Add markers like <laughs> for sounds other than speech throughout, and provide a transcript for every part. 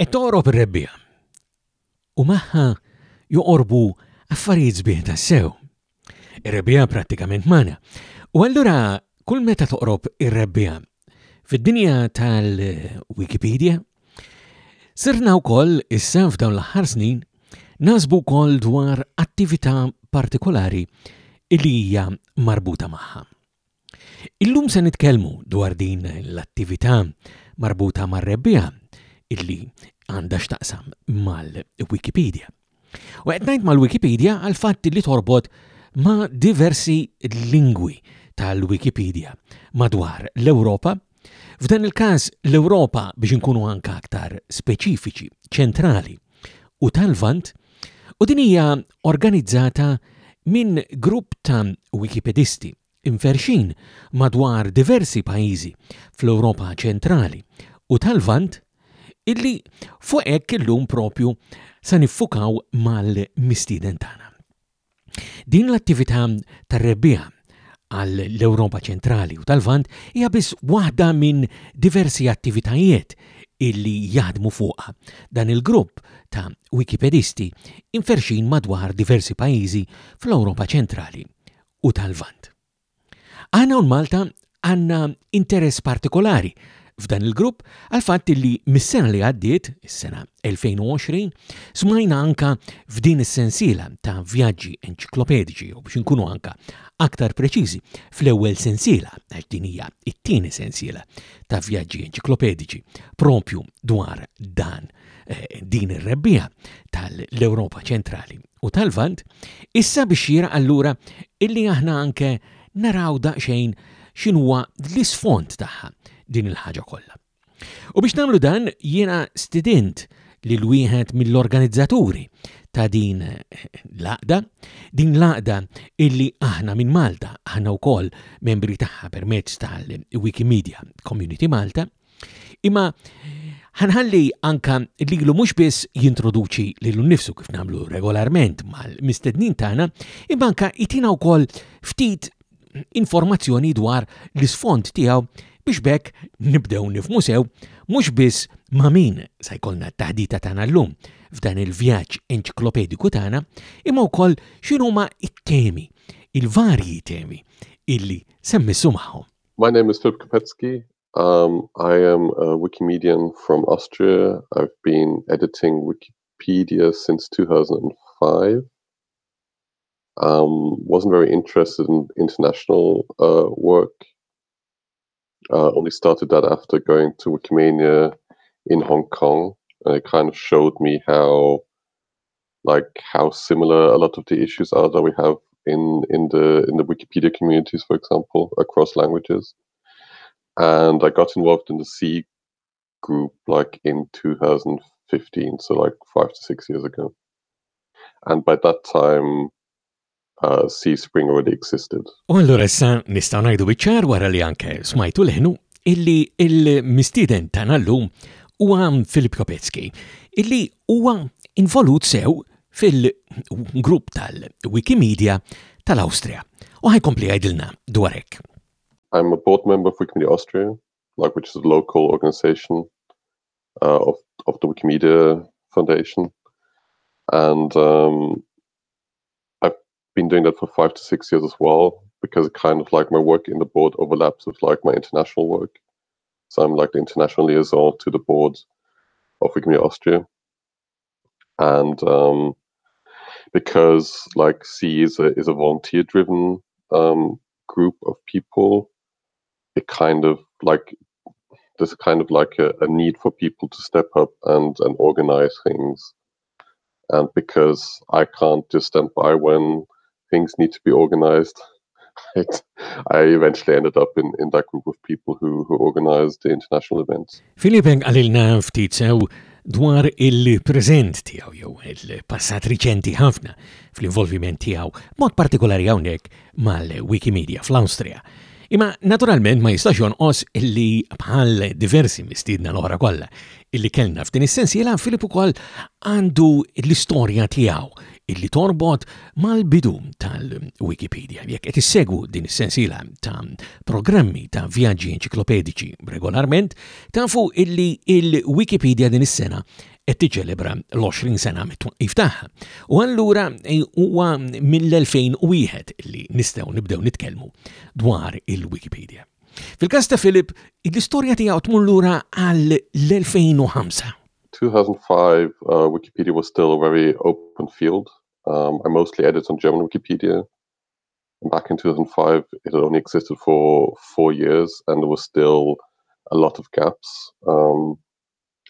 et torob rebbija. U maħħa joqorbu affarijiet zbieħ tas-sew. Ir-rebbija prattikament mana. U allura kull meta toqrob ir-rebbija fid-dinja tal-Wikipedia, sirna wkoll issa f'dawn l-aħħar snin nasbu wkoll dwar attività partikolari illi hija marbuta magħha. Illum se nitkellmu dwar din l-attività marbuta mar-rebbija illi għandha x'taqsam mal-Wikipedia. U qed ngħid mal-Wikipedia għal fatt li torbot ma' diversi lingwi tal-Wikipedia madwar l-Ewropa F'dan il-każ l-Ewropa biex inkunu anka aktar speċifiċi, ċentrali u tal-vant, u din hija organizzata minn grupp ta' wikipedisti inferxin madwar diversi pajjiżi fl-Ewropa ċentrali u tal-vant illi fuq hekk illum propju sa niffukaw mal-mistiden tagħna. Din l-attività tar-rebbija għall-Ewropa ċentrali u tal-Vant hija biss waħda minn diversi attivitajiet illi jaħdmu fuqha dan il-grupp ta' wikipedisti inferxin madwar diversi pajjiżi fl-Ewropa ċentrali u tal-Vant. Għana un Malta għanna interess partikolari f'dan il-grupp għal fatt li mis-sena li għaddiet, is-sena 2020, smajna anka f'din is-sensiela ta' vjaġġi enċiklopedici u biex nkunu anka aktar preċiżi fl-ewwel sensiela għax din hija it-tieni sensiela ta' vjaġġi enċiklopedici propju dwar dan eh, din ir-rebbija tal-Ewropa ċentrali u tal-Vant, issa biex jira allura illi aħna anke naraw daqsxejn x'inhuwa l-isfond tagħha din il-ħaġa kollha. U biex nagħmlu dan jiena student lil wieħed mill-organizzaturi ta' din eh, l-aqda, din l-aqda illi aħna minn Malta, aħna wkoll membri tagħha permezz tal-Wikimedia Community Malta, imma ħanħalli anka li mhux biss jintroduċi lil nnifsu kif nagħmlu regolarment mal-mistednin tagħna, imma anka itina wkoll ftit informazzjoni dwar l-isfond tiegħu biex bekk nibdew nifmu sew mhux biss ma' min se jkollna t-taħdita tagħna llum f'dan il-vjaġġ enċiklopediku tagħna, imma wkoll x'inhuma it-temi, il-varji temi illi semmissu magħhom. My name is Philip Kopetsky. Um, I am a Wikimedian from Austria. I've been editing Wikipedia since 2005. Um, wasn't very interested in international uh, work Uh, only started that after going to Wikimania in Hong Kong. And it kind of showed me how, like, how similar a lot of the issues are that we have in in the in the Wikipedia communities, for example, across languages. And I got involved in the CEE group like in 2015, so like five to six years ago. And by that time, uh, Sea Spring already existed. U allura issa nistgħu ngħidu biċċar wara li anke smajtu leħnu illi il-mistiden tagħna llum huwa Filip Kopecki illi huwa involut sew fil-grupp tal-Wikimedia tal-Awstrija. U ħajkompli għajdilna dwarek. I'm a board member of Wikimedia Austria, like which is a local organization uh, of, of the Wikimedia Foundation. And um, been doing that for five to six years as well because it kind of like my work in the board overlaps with like my international work. So I'm like the international liaison to the board of Wikimedia Austria. And um, because like CEE is a is a volunteer driven um, group of people, it kind of like there's kind of like a, a need for people to step up and and organize things. And because I can't just stand by when things need to be organized. <laughs> I eventually ended up in, in that group of people who, who organized the international events. Filipeng għalilna ftit sew dwar il-prezent tiegħu jew il-passat riċenti ħafna fl-involviment tiegħu mod partikolari hawnhekk mal-Wikimedia fl-Awstrija. Imma naturalment ma jistax jonqos illi bħal diversi mistiedna l-oħra kollha illi kellna f'din is-sensiela Filip ukoll għandu l-istorja tiegħu illi torbot mal-bidu tal-Wikipedia. Jekk qed issegwu din is-sensiela ta' programmi ta' vjaġġi enċiklopedici regolarment, tafu illi il-Wikipedia din is-sena qed tiċelebra l-20 sena mit-twaqqif tagħha. U allura e, huwa mill-2001 li nistgħu nibdew nitkellmu dwar il-Wikipedia. Fil-każ ta' Filip, l-istorja tiegħu tmur lura għal l-2005. 2005, uh, Wikipedia was still a very open field. Um, I mostly edit on German Wikipedia. And back in 2005, it had only existed for four years, and there was still a lot of gaps. Um,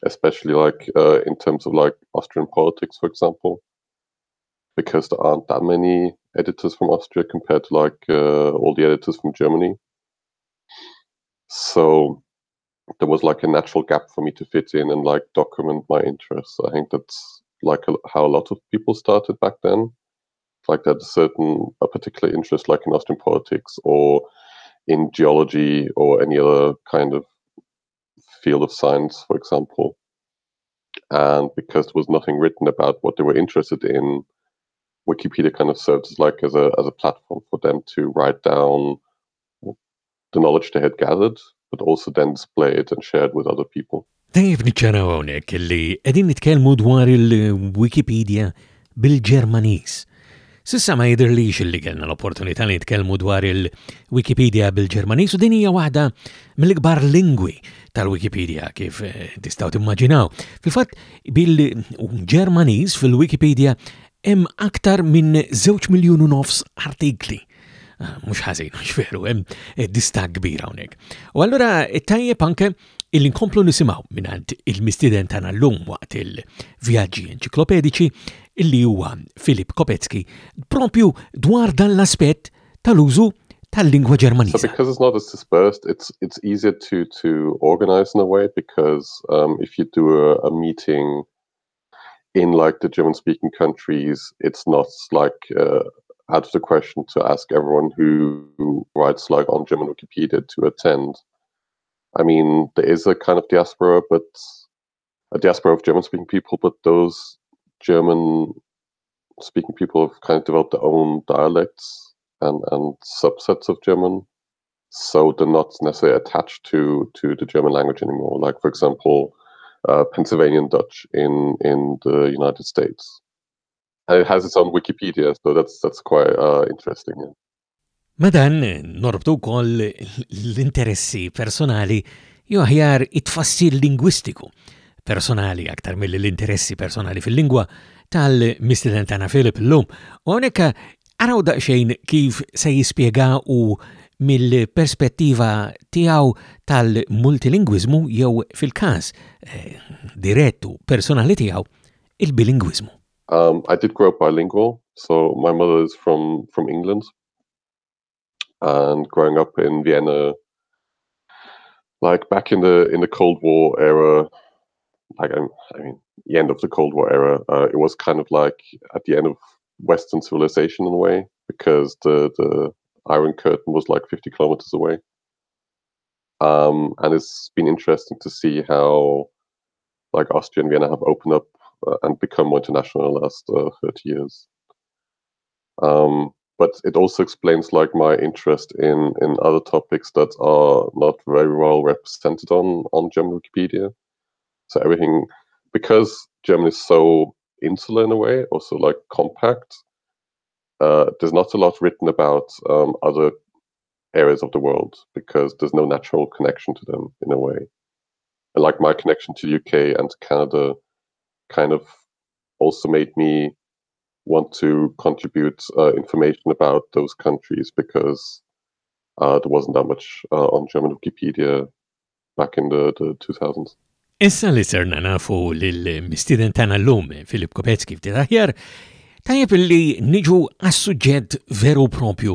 especially like uh, in terms of like Austrian politics, for example, because there aren't that many editors from Austria compared to like uh, all the editors from Germany. So there was like a natural gap for me to fit in and like document my interests. I think that's like a, how a lot of people started back then. Like that a certain a particular interest, like in Austrian politics or in geology or any other kind of field of science, for example. And because there was nothing written about what they were interested in, Wikipedia kind of served as like as a as a platform for them to write down the knowledge they had gathered, but also then display it and share it with other people. Tajib niċċaraw hawnhekk li qegħdin nitkellmu dwar il-Wikipedia bil-Ġermaniż. Sissa ma jidirlix li kellna l-opportunità li nitkellmu dwar il-Wikipedia bil-Ġermanis u din hija waħda mill-ikbar lingwi tal-Wikipedia kif eh, tistgħu timmaġinaw. Fil-fatt bil-Ġermanis fil-Wikipedia hemm aktar minn żewġ miljun nofs artikli. Ah, mhux ħażin, mux veru, hemm eh, dista kbira hawnhekk. U allura tajjeb anke il-inkomplu nisimaw minnant il-mistiden tana l-lum waqt il-vjaġġi enċiklopedici illi huwa Filip Kopetzky propju dwar dan l-aspett tal-użu tal-lingwa Ġermaniża. So because it's not as dispersed, it's it's easier to to organize in a way because um, if you do a, a meeting in like the German-speaking countries, it's not like uh, out of the question to ask everyone who writes like on German Wikipedia to attend. I mean, there is a kind of diaspora, but a diaspora of German-speaking people, but those German-speaking people have kind of developed their own dialects and and subsets of German, so they're not necessarily attached to to the German language anymore. Like, for example, uh, Pennsylvanian Dutch in in the United States. And it has its own Wikipedia, so that's that's quite uh, interesting. Madan norbtu wkoll l-interessi personali jew it-tfassil lingwistiku personali aktar mill l-interessi personali fil-lingwa tal-mistiden tana Filip l-lum. U għaraw daqxejn kif se jispiega u mill-perspettiva tiegħu tal-multilingwizmu jew fil-każ eh, direttu personali tiegħu il-bilingwizmu. Um, I did grow up bilingual, so my mother is from from England, and growing up in Vienna, like back in the in the Cold War era, like I mean the end of the Cold War era, uh, it was kind of like at the end of Western civilization in a way because the the Iron Curtain was like 50 kilometers away. Um, and it's been interesting to see how like Austria and Vienna have opened up uh, and become more international in the last uh, 30 years. Um, but it also explains like my interest in in other topics that are not very well represented on on German Wikipedia. So everything because Germany is so insular in a way, also like compact. Uh, there's not a lot written about um, other areas of the world because there's no natural connection to them in a way. And like my connection to the UK and Canada kind of also made me want to contribute uh, information about those countries because uh, there wasn't that much uh, on German Wikipedia back in the, the 2000s. Issa li serna nafu l-mistiden tana l-lum, Filip Kopecki ftit aħjar, tajjeb li niġu għas-suġġett veru propju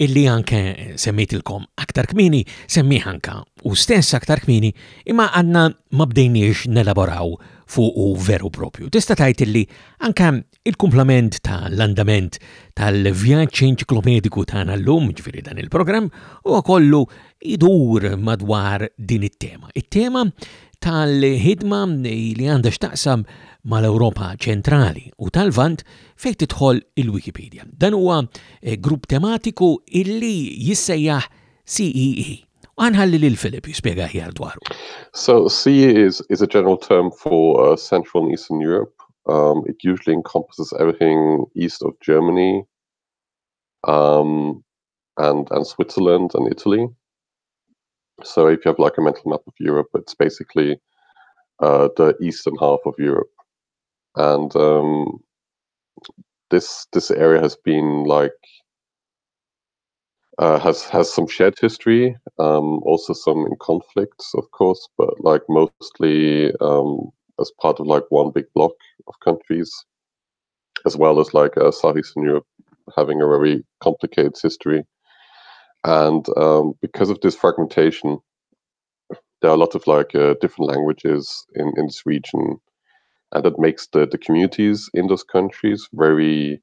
illi anke semmejtilkom aktar kmini, semmi anka u stess aktar kmini, imma għanna ma bdejniex nelaboraw fuq u veru propju. Tista' tajt illi anka il-kumplament tal-andament tal-vjaċ enċiklopediku tagħna llum, ġviri dan il-programm, u kollu idur madwar din it-tema. It-tema tal-ħidma li għandha x'taqsam mal-Ewropa ċentrali u tal-Vant fejn tidħol il-Wikipedia. Dan huwa eh, grupp tematiku illi jissejjaħ CEE Għanħalli lil Filip jispiega ħjar dwaru. So CEE is, is a general term for uh, Central and Eastern Europe. Um, it usually encompasses everything east of Germany um, and, and Switzerland and Italy. So if you have like a mental map of Europe, it's basically uh, the eastern half of Europe. And um, this this area has been like uh, has has some shared history, um, also some in conflicts, of course, but like mostly um, as part of like one big block of countries, as well as like uh, Southeastern Europe having a very complicated history, and um, because of this fragmentation, there are a lot of like uh, different languages in in this region, and that makes the the communities in those countries very,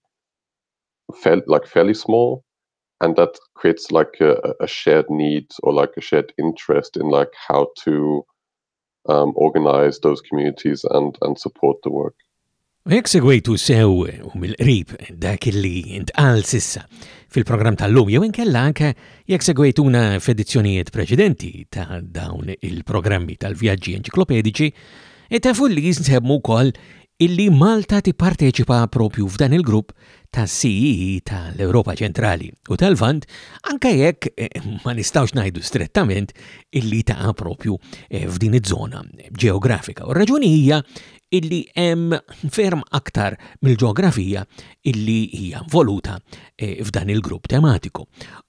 felt like fairly small and that creates like a, a, shared need or like a shared interest in like how to um, organize those communities and and support the work. Jek segwejtu sew u mill-qrib dak li intqal sissa fil-programm tal-lum, jew inkella anke jekk segwejtuna f'edizzjonijiet preċedenti ta' dawn il-programmi tal-vjaġġi enċiklopedici, e tafu li jinsebmu wkoll illi Malta tipparteċipa propju f'dan il-grupp ta' CEE tal-Europa ċentrali u tal-Vant, anka jekk eh, ma nistawx najdu strettament illi ta' propju eh, f'din iż-żona ġeografika. U raġuni hija illi hemm ferm aktar mill-ġeografija illi hija voluta eh, f'dan il-grupp tematiku.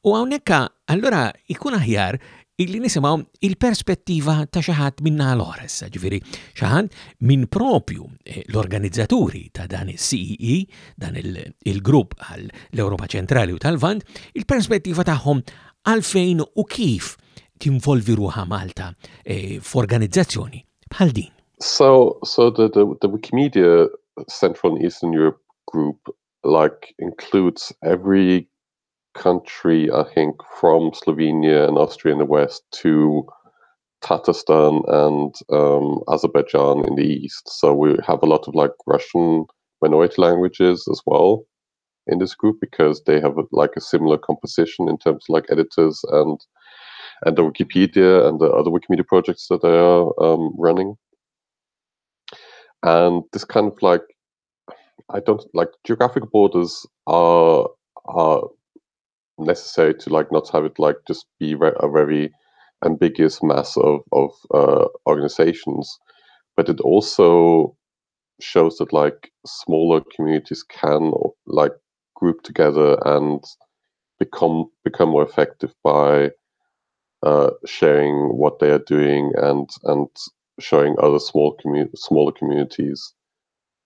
U hawnhekk allora ikun aħjar illi nisimaw il-perspettiva ta' xaħat minna l-oħra issa, ġifiri xaħat minn propju eh, l-organizzaturi ta' dan il-CEE, dan il-grupp għal l-Europa ċentrali u tal-Vand, il-perspettiva tagħhom għalfejn u kif tinvolvi ruħa Malta eh, f'organizzazzjoni bħal din. So, so the, the, the Wikimedia Central and Eastern Europe group like includes every country, I think, from Slovenia and Austria in the west to Tatarstan and um, Azerbaijan in the east. So we have a lot of like Russian minority languages as well in this group because they have like a similar composition in terms of like editors and and the Wikipedia and the other Wikimedia projects that they are um, running. And this kind of like I don't like geographic borders are are necessary to like not have it like just be a very ambiguous mass of of uh, organizations, but it also shows that like smaller communities can like group together and become become more effective by uh, sharing what they are doing and and showing other small commu- smaller communities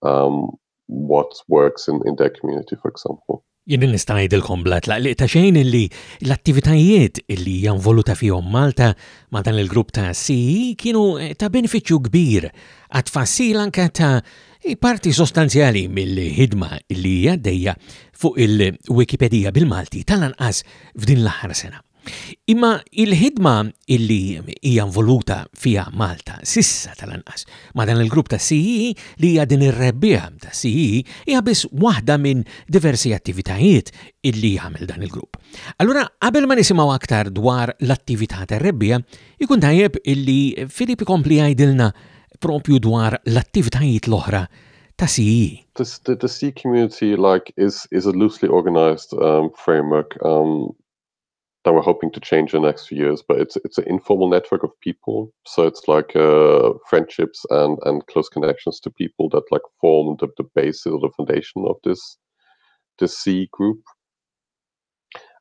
um, what works in, in their community, for example. Jien nista' ngħidilkom bla tlaqliq ta' xejn illi l-attivitajiet illi janvoluta fihom Malta ma' dan il-grupp ta' CE kienu eh, ta' benefiċċju kbir għat fassil anke ta' parti sostanzjali mill-ħidma illi hija fuq il-Wikipedia bil-Malti tal-anqas f'din l-aħħar sena. Imma il-ħidma illi hija involuta fija Malta sissa tal-anqas ma dan il-grupp ta' CE li hija din ir-rebbieħ ta' CE hija biss waħda minn diversi attivitajiet illi jagħmel dan il-grupp. Allura qabel ma nisimgħu aktar dwar l-attività tar-rebbieħ, ikun tajjeb illi Filippi kompli jgħidilna propju dwar l-attivitajiet l-oħra ta' CE. The, the, the community like is is a loosely organized um, framework um, that we're hoping to change in the next few years. But it's it's an informal network of people, so it's like uh, friendships and and close connections to people that like form the, the basis or the foundation of this this CEE group.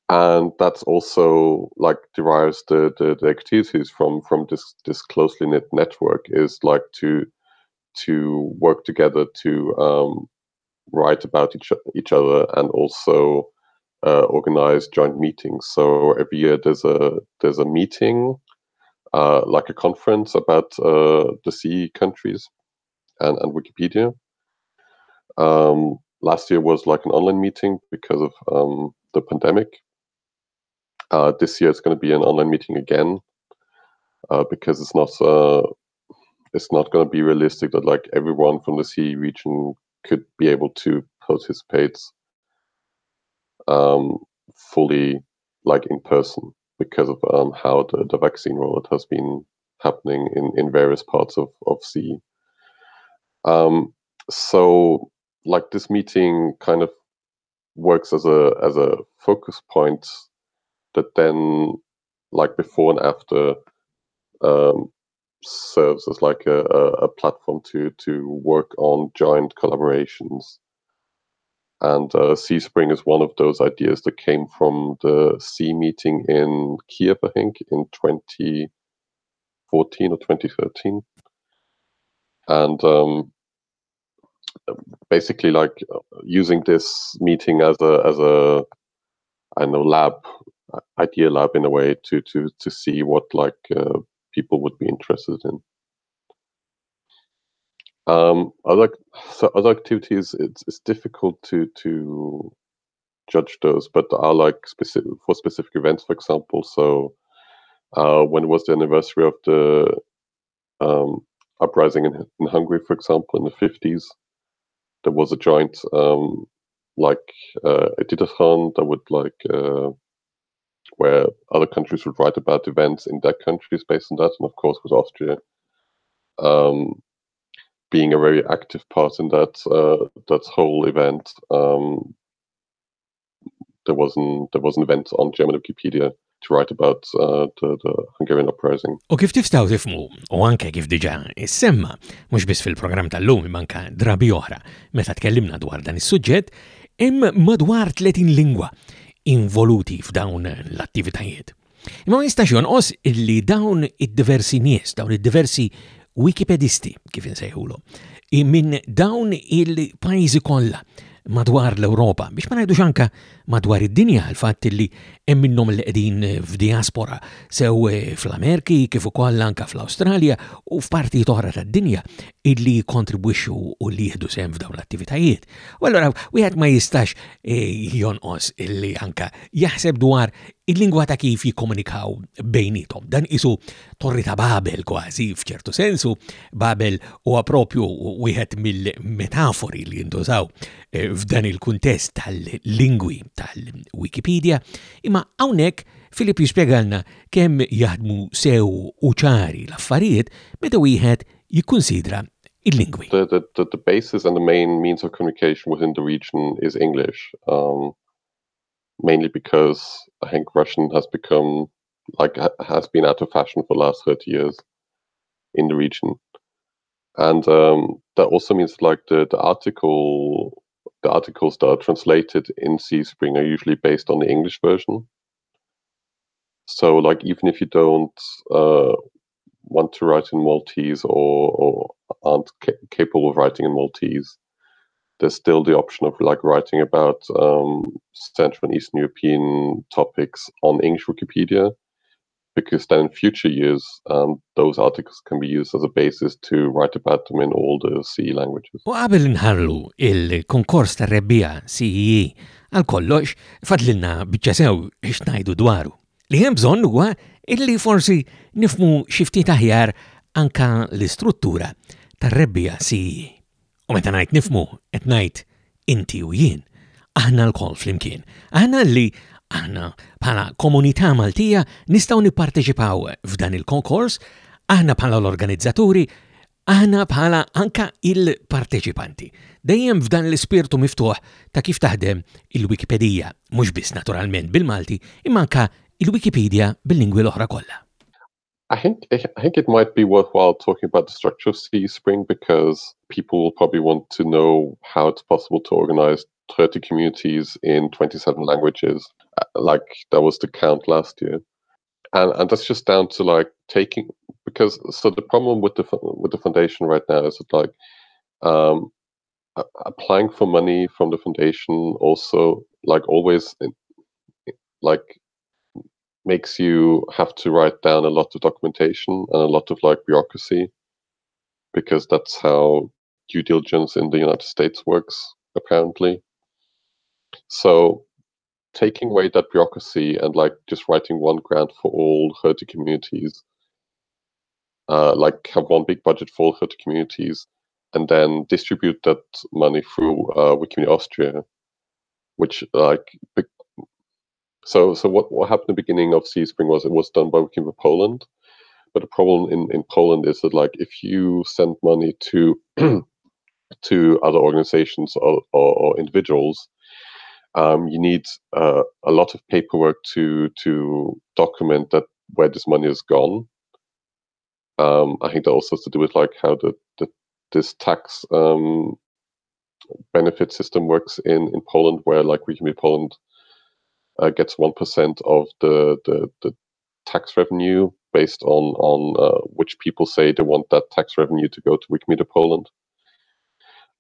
And that's also like derives the, the, the activities from from this this closely knit network is like to to work together to um, write about each each other and also uh, organize joint meetings. So every year there's a there's a meeting, uh, like a conference about uh, the CE countries, and, and Wikipedia. Um, last year was like an online meeting because of um, the pandemic. Uh, this year it's going to be an online meeting again uh, because it's not uh, it's not going to be realistic that like everyone from the CE region could be able to participate um, fully like in person because of um, how the, the vaccine rollout has been happening in, in various parts of, of CE. Um, so like this meeting kind of works as a as a focus point that then like before and after um, serves as like a, a, platform to to work on joint collaborations. And uh, CE Spring is one of those ideas that came from the CE meeting in Kiev, I think, in 2014 or 2013. And um, basically, like using this meeting as a as a I know lab idea lab in a way to to to see what like uh, people would be interested in. Um, other so other activities, it's it's difficult to to judge those, but are like specific for specific events, for example. So uh, when was the anniversary of the um, uprising in, in Hungary, for example, in the fifties, there was a joint um, like uh, editathon that would like uh, where other countries would write about events in their countries based on that, and of course with Austria um, being a very active part in that uh, that whole event. Um, there was an there was an event on German Wikipedia to write about uh, the, the Hungarian uprising. U kif tifstaw tifmu, u anke kif diġa semma, mhux biss fil-programm tal-lum manka drabi oħra, meta tkellimna dwar dan is-suġġett, hemm madwar 30 lingwa involuti f'dawn l-attivitajiet. Imma jistax jonqos illi dawn id-diversi nies, dawn id-diversi wikipedisti, kif insejħulu, minn dawn il-pajzi kollha madwar l-Europa, biex ma ngħidux anka madwar id-dinja l-fatt li hemm minnhom li qegħdin f'diaspora sew eh, fl-Amerki kif ukoll anke fl-Awstralja u f'parti oħra tad-dinja illi kontribwixxu u li jieħdu sehem f'dawn l-attivitajiet. U allura wieħed ma jistax eh, jonqos illi anka jaħseb dwar il-lingwa ta' kif jikkomunikaw bejnietom. Dan isu torri ta' Babel kważi f'ċertu sensu, Babel huwa propju wieħed mill-metafori li jintużaw eh, f'dan il-kuntest tal-lingwi tal-Wikipedia, imma hawnhekk Filip jispjegalna kemm jaħdmu sew u ċari l-affarijiet meta wieħed jikkunsidra il-lingwi. The, the, the, basis and the main means of communication within the region is English. Um, mainly because I think Russian has become like has been out of fashion for the last 30 years in the region. And um, that also means like the, the article the articles that are translated in CE Spring are usually based on the English version. So like even if you don't uh, want to write in Maltese or, or aren't ca capable of writing in Maltese, there's still the option of like writing about um, Central and Eastern European topics on English Wikipedia, because then in future years, um, those articles can be used as a basis to write about them in all the CE languages. U qabel nħarlu il-konkors ta' rebbija CE għal kollox, fadlilna bieċasew xnajdu dwaru. Li hemm bżonn huwa illi forsi nifmu xiftit aħjar anka l-istruttura ta' rebbija CE. U meta ngħid nifmu qed ngħid inti u jien, aħna l-kol flimkien. Aħna li aħna bħala komunità Maltija nistgħu nipparteċipaw f'dan il-konkors, aħna bħala l-organizzaturi, aħna bħala anka il-parteċipanti. Dejjem f'dan l-ispirtu miftuħ ta' kif taħdem il-Wikipedia, mhux biss naturalment bil-Malti, imma anka il-Wikipedia bil-lingwi l-oħra kollha. I think I think it might be worthwhile talking about the structure of Sea Spring because people will probably want to know how it's possible to organize 30 communities in 27 languages, like that was the count last year, and and that's just down to like taking because so the problem with the with the foundation right now is that like um, applying for money from the foundation also like always like makes you have to write down a lot of documentation and a lot of like bureaucracy because that's how due diligence in the United States works, apparently. So taking away that bureaucracy and like just writing one grant for all Hertie communities, uh, like have one big budget for all Hertie communities, and then distribute that money through uh, Wikimedia Austria, which like so so what, what happened at the beginning of CEE Spring was it was done by Wikimedia Poland, but the problem in, in Poland is that like if you send money to <clears throat> to other organizations or, or, or individuals, um, you need uh, a lot of paperwork to to document that where this money has gone. Um, I think that also has to do with like how the, the this tax um, benefit system works in in Poland, where like Wikimedia Poland uh, gets one percent of the, the the tax revenue based on on uh, which people say they want that tax revenue to go to Wikimedia Poland.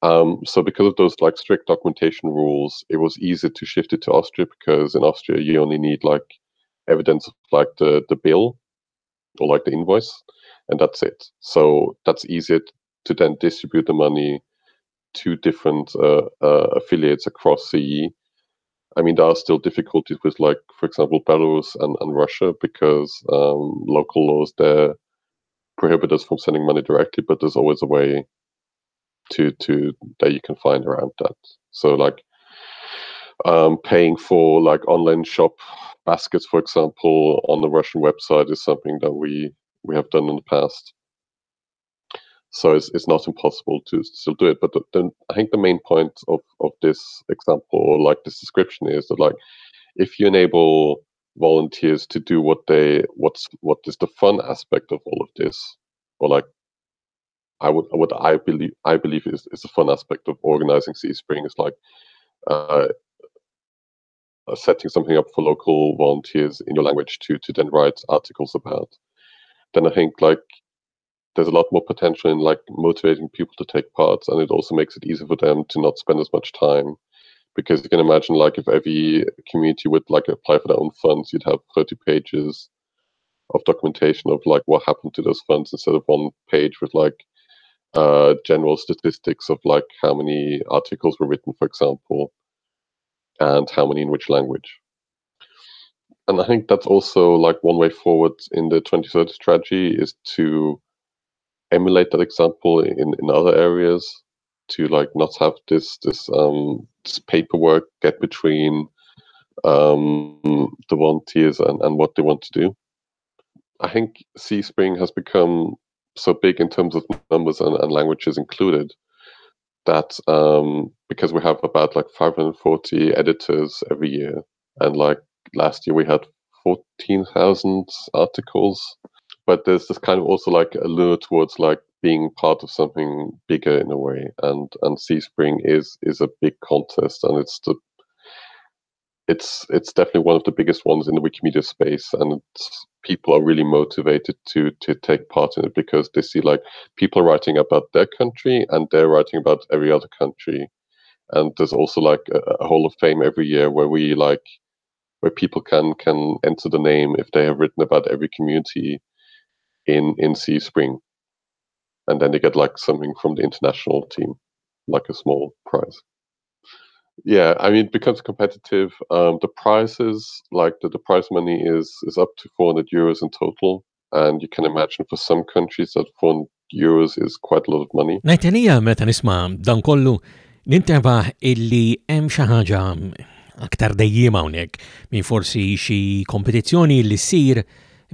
Um, so because of those like strict documentation rules, it was easier to shift it to Austria because in Austria you only need like evidence of like the the bill or like the invoice, and that's it. So that's easier to then distribute the money to different uh, uh, affiliates across CE. I mean, there are still difficulties with, like, for example, Belarus and, and Russia because um, local laws there prohibit us from sending money directly, but there's always a way to to that you can find around that. So like um, paying for like online shop baskets, for example, on the Russian website is something that we we have done in the past. So it's, it's not impossible to still do it. But the, the, I think the main point of, of this example or like this description is that like if you enable volunteers to do what they what's what is the fun aspect of all of this or like I would what I believe I believe is, is a fun aspect of organizing CEE Spring is like uh, uh, setting something up for local volunteers in your language to to then write articles about. Then I think like there's a lot more potential in like motivating people to take part, and it also makes it easier for them to not spend as much time. Because you can imagine like if every community would like apply for their own funds, you'd have 30 pages of documentation of like what happened to those funds instead of one page with like uh, general statistics of like how many articles were written, for example, and how many in which language. And I think that's also like one way forward in the 2030 strategy is to emulate that example in, in other areas to like not have this this um this paperwork get between um the volunteers and, and what they want to do. I think CEE Spring has become so big in terms of numbers and, and languages included that um, because we have about like 540 editors every year, and like last year we had 14,000 articles. But there's this kind of also like a lure towards like being part of something bigger in a way, and and CEE Spring is is a big contest, and it's the it's it's definitely one of the biggest ones in the Wikimedia space, and people are really motivated to to take part in it because they see like people writing about their country and they're writing about every other country, and there's also like a, a Hall of Fame every year where we like where people can can enter the name if they have written about every community in in CEE Spring, and then they get like something from the international team, like a small prize. Yeah, I mean, it becomes competitive. Um, the prices, like the, the prize money, is is up to 400 euros in total, and you can imagine for some countries that 400 euros is quite a lot of money. Najtenija meta nisma dan kollu ninteba illi hemm xi ħaġa aktar dejjiem hawnhekk minn forsi xi kompetizzjoni li ssir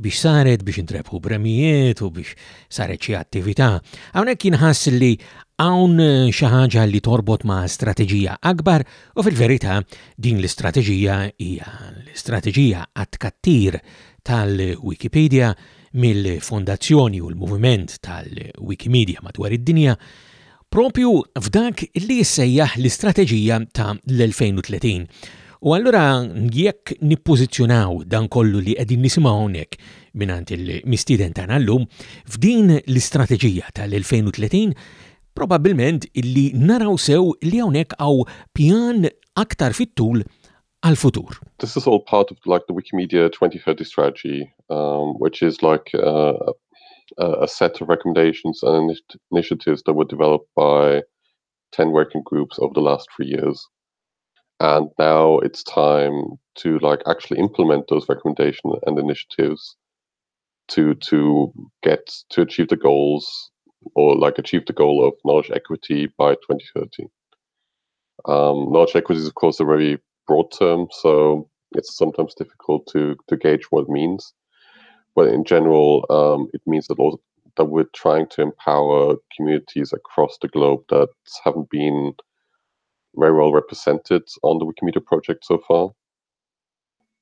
biex saret biex intrebħu bremijiet u biex saret xi attività. Hawnhekk inħass li hawn eh, xi ħaġa li torbot ma' strateġija akbar u fil-verità din l-istrateġija hija l-istrateġija għat-kattir tal-Wikipedia mill-fondazzjoni u l-moviment tal-Wikimedia madwar id-dinja propju f'dak li jissejjaħ l-istrateġija ta' l-2030 U allura jekk nippożizzjonaw dan kollu li qegħdin nisimgħu hawnhekk minant il-mistiden tagħna llum f'din l-istrateġija tal-2030 probabbilment illi naraw sew li hawnhekk għaw pjan aktar fit-tul għal-futur. This is all part of like the Wikimedia 2030 strategy, um, which is like uh, a set of recommendations and initiatives that were developed by 10 working groups over the last three years. And now it's time to like actually implement those recommendations and initiatives to to get to achieve the goals or like achieve the goal of knowledge equity by 2030. Um, knowledge equity is of course a very broad term, so it's sometimes difficult to to gauge what it means. But in general, um, it means that also that we're trying to empower communities across the globe that haven't been very well represented on the Wikimedia project so far,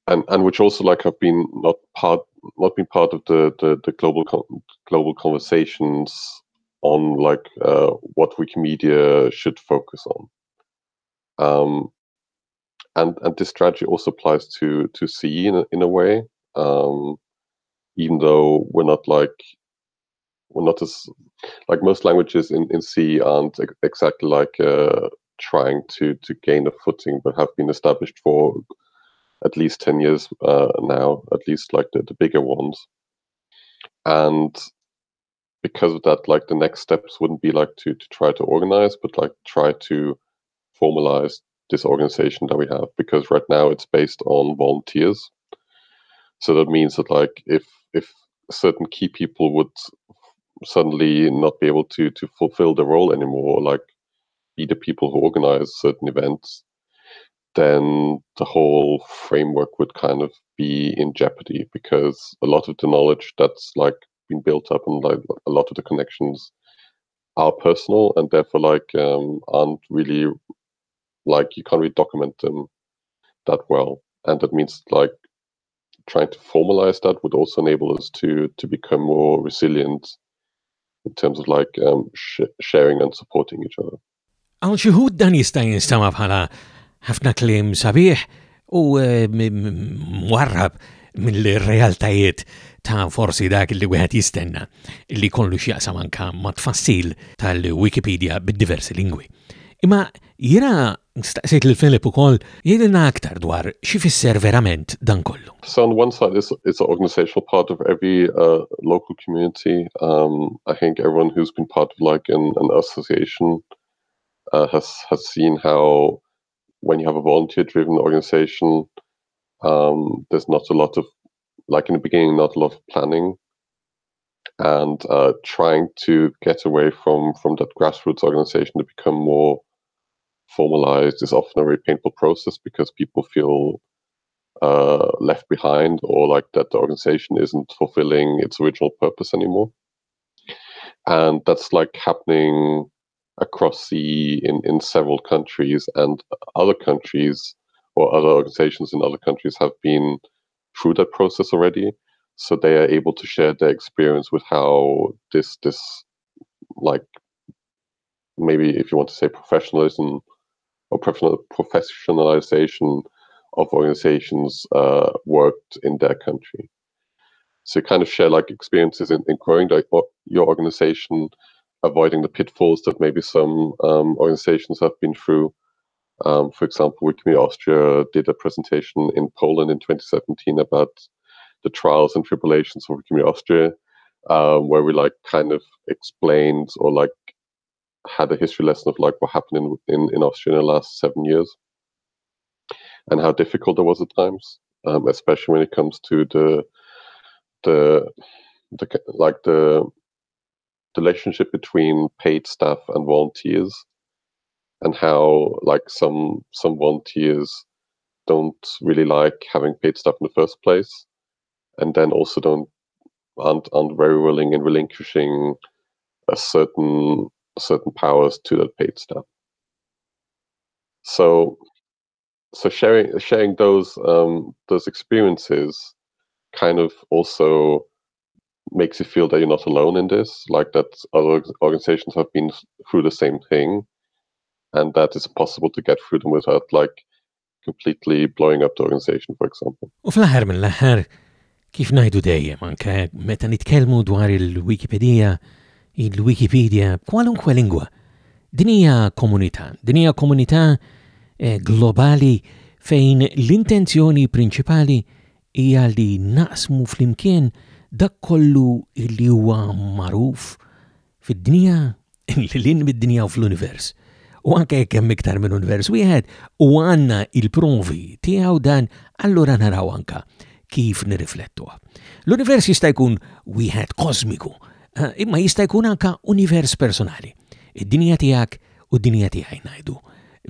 and and which also like have been not part not been part of the the, the global global conversations on like uh, what Wikimedia should focus on. Um, and and this strategy also applies to to CE in a, in a way. Um, even though we're not like we're not as like most languages in in CEE aren't exactly like uh, trying to to gain a footing, but have been established for at least ten years uh, now, at least like the, the bigger ones. And because of that, like the next steps wouldn't be like to to try to organize, but like try to formalize this organization that we have. Because right now it's based on volunteers. So that means that like if if certain key people would suddenly not be able to to fulfill the role anymore, like be the people who organize certain events, then the whole framework would kind of be in jeopardy because a lot of the knowledge that's like been built up and like a lot of the connections are personal and therefore like um, aren't really like you can't really document them that well and that means like trying to formalize that would also enable us to to become more resilient in terms of like um, sh sharing and supporting each other. Għal xieħud dan jista' jinstama bħala ħafna klim sabiħ u eh, mwarrab mill-realtajiet ta' forsi dak li wieħed jistenna li kollu x'jaqsam anka ma' tfassil tal-Wikipedia bid-diversi lingwi. Imma jiena staqsejt lil Filip ukoll jgħidilna aktar dwar x'ifisser verament dan kollu. So on one side, it's, it's an organizational part of every uh, local community. Um, I think everyone who's been part of like an, an association uh, has has seen how when you have a volunteer-driven organization, um, there's not a lot of like in the beginning, not a lot of planning and uh, trying to get away from from that grassroots organization to become more formalized is often a very painful process because people feel uh, left behind or like that the organization isn't fulfilling its original purpose anymore. And that's like happening across the in, in several countries and other countries or other organizations in other countries have been through that process already. So they are able to share their experience with how this this like maybe if you want to say professionalism or professional professionalization of organizations uh, worked in their country. So kind of share like experiences in, in growing the, your organization, avoiding the pitfalls that maybe some um, organizations have been through. Um, for example, Wikimedia Austria did a presentation in Poland in 2017 about the trials and tribulations of Wikimedia Austria, um, where we like kind of explained or like had a history lesson of like what happened in in, in Austria in the last seven years and how difficult it was at times, um, especially when it comes to the the the like the relationship between paid staff and volunteers and how like some some volunteers don't really like having paid staff in the first place and then also don't aren't, aren't very willing in relinquishing a certain certain powers to that paid staff. So, so sharing sharing those um, those experiences kind of also makes you feel that you're not alone in this, like that other organizations have been through the same thing, and that it's possible to get through them without like completely blowing up the organization, for example. U fl-aħħar mill-aħħar kif najdu dejjem anke meta nitkellmu dwar il-Wikipedia il-Wikipedia kwalunkwe lingwa. Dinija komunità, dinija komunità eh, globali fejn l-intenzjoni prinċipali hija li naqsmu flimkien dak kollu li huwa magħruf fid-dinja <laughs> l-lin mid-dinja u fl-univers. U anke jekk hemm iktar minn univers wieħed u għandna il-provi tiegħu dan allura naraw anka kif nirriflettuha. L-univers jista' jkun wieħed kosmiku, eh, imma jista' jkun anka univers personali. Id-dinja tiegħek u d-dinja tiegħi ngħidu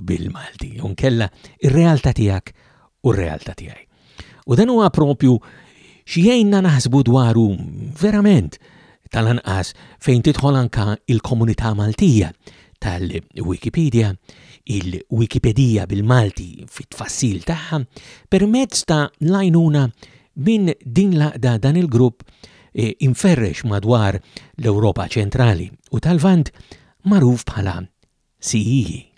bil-Malti, unkella ir-realtà tiegħek u r-realtà tiegħi. U dan huwa propju xiejna naħsbu dwaru verament tal-anqas fejn titħol anka il-komunità Maltija tal-Wikipedia, il-Wikipedia bil-Malti fit-tfassil tagħha permezz ta' lajnuna minn din laqda dan il-grupp e, inferrex madwar l-Europa ċentrali u tal-Vant maruf bħala CII.